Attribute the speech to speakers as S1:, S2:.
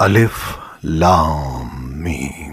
S1: الف لام میم